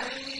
فَدَخَلُوا عَلَيْهِ فَعَرَفَهُمْ وَهُمْ